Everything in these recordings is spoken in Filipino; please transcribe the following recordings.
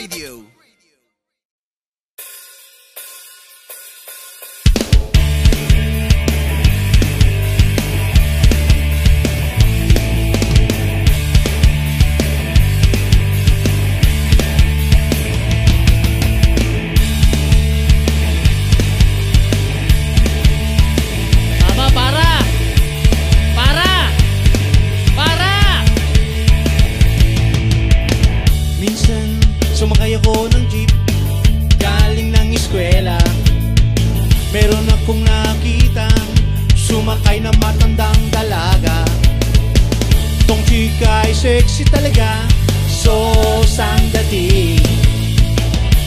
Radio. sumakay na matandang dalaga. Tong chika ay sexy talaga. So, sang dating?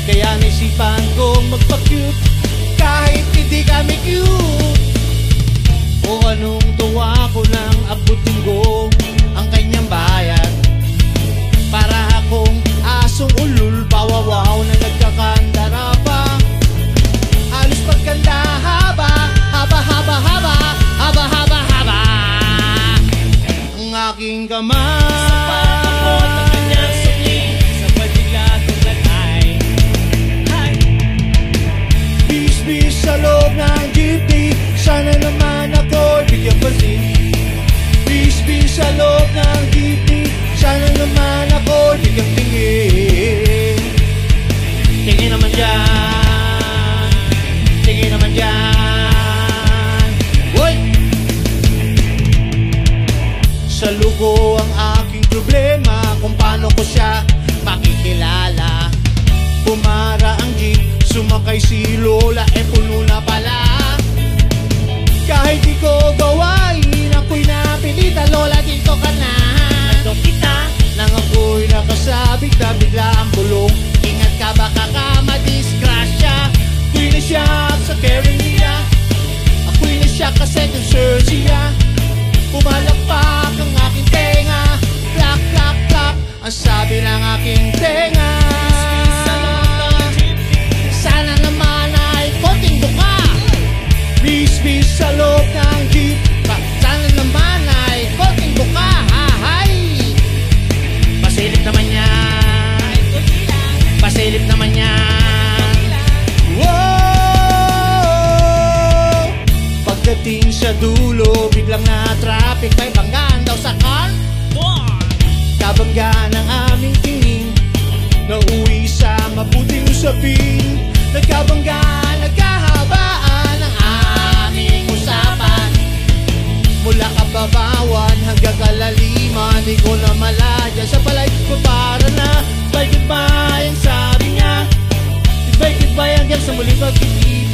Kaya naisipan ko magpa-cute. ka man Pagdating sa dulo, biglang na traffic May banggaan daw sa kantor Kabanggaan ang aming tingin Nauwi sa mabuting usapin. Nagkabanggaan, nagkahabaan Ang aming usapan. Mula kababawan hanggang kalaliman Di ko na malaya. Sa palay ko para na Bye goodbye ang sabi niya. Goodbye goodbye hanggang sa muli pag-ibig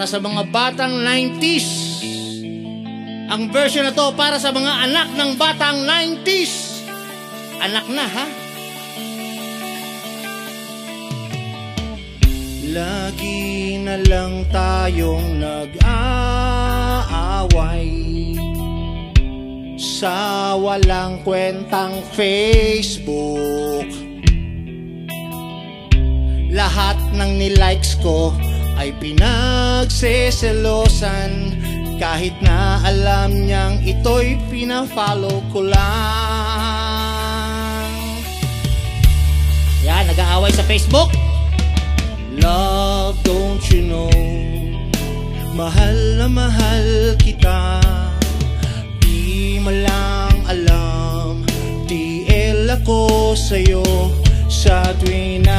para sa mga batang 90s. Ang version na to para sa mga anak ng batang 90s. Anak na ha? Lagi na lang tayong nag-aaway Sa walang kwentang Facebook Lahat ng nilikes ko ay pinagseselosan. Kahit na alam niyang ito'y pinafollow ko lang. Yan, nag-aaway sa Facebook. Love, don't you know? Mahal na mahal kita. Di mo lang alam. TL ako sa'yo Sa tuwing na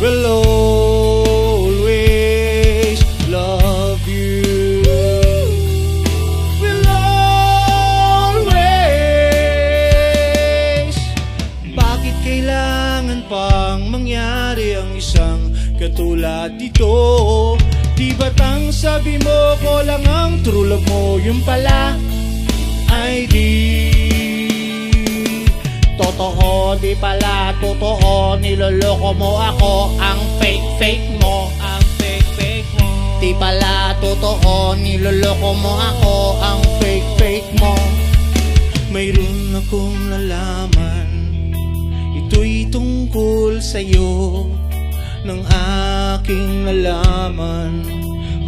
Will dito? Di ba't ang sabi mo ko lang ang true love mo Yung pala ay di. Totoo, di pala totoo Niloloko mo ako Ang fake fake mo. Ang fake fake mo. Di pala totoo Niloloko mo ako Ang fake fake mo. Mayroon akong nalaman Ito'y tungkol sa'yo Nang aking nalaman.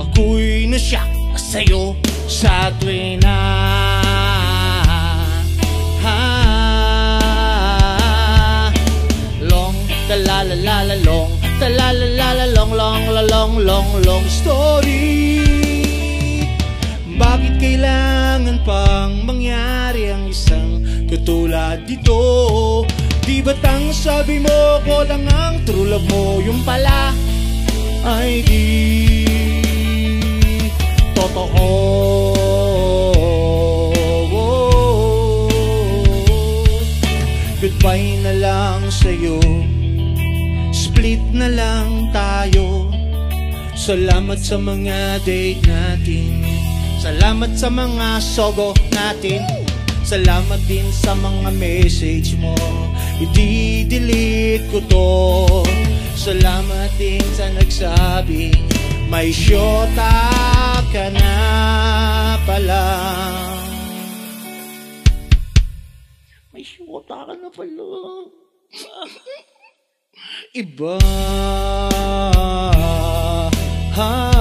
Ako'y nasyak sa'yo Sa tuwing na. Ha, Long, talalalala long Talalalala long, long, long, long, long story. Bakit kailangan pang mangyari ang isang katulad dito? Di ba't ang sabi mo ko lang ang true love mo Yung pala ay di totoo. Goodbye na lang sa'yo Split na lang tayo. Salamat sa mga date natin Salamat sa mga sogo natin Salamat din sa mga message mo. I-delete ko to. Salamat din sa nagsabing May syota ka na pala. May syota ka na pala. Iba ha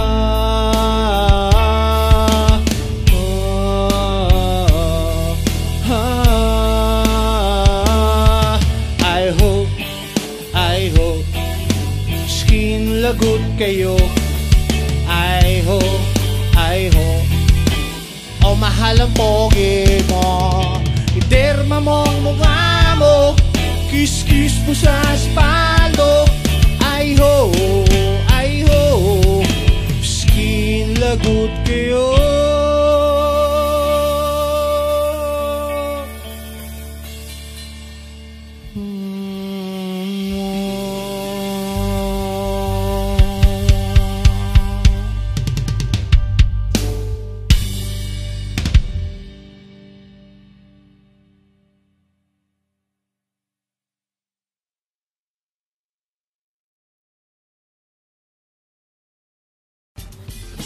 mahal ang pogi mo. Iterma mo ang mukha mo. Kiss-kiss mo sa espaldo. I hope, I hope Skin lagot kayo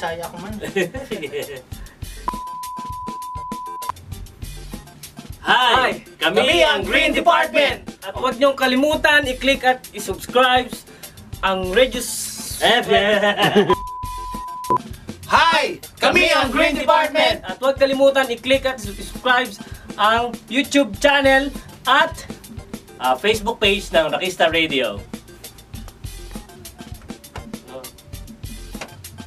Saya ko man. Hi! Kami, ang Green Department! At huwag niyong kalimutan i-click at i-subscribe ang Regius FM! Hi! Kami ang Green Department! At huwag kalimutan i-click at subscribe ang YouTube channel at Ah, Facebook page ng Rakista Radio.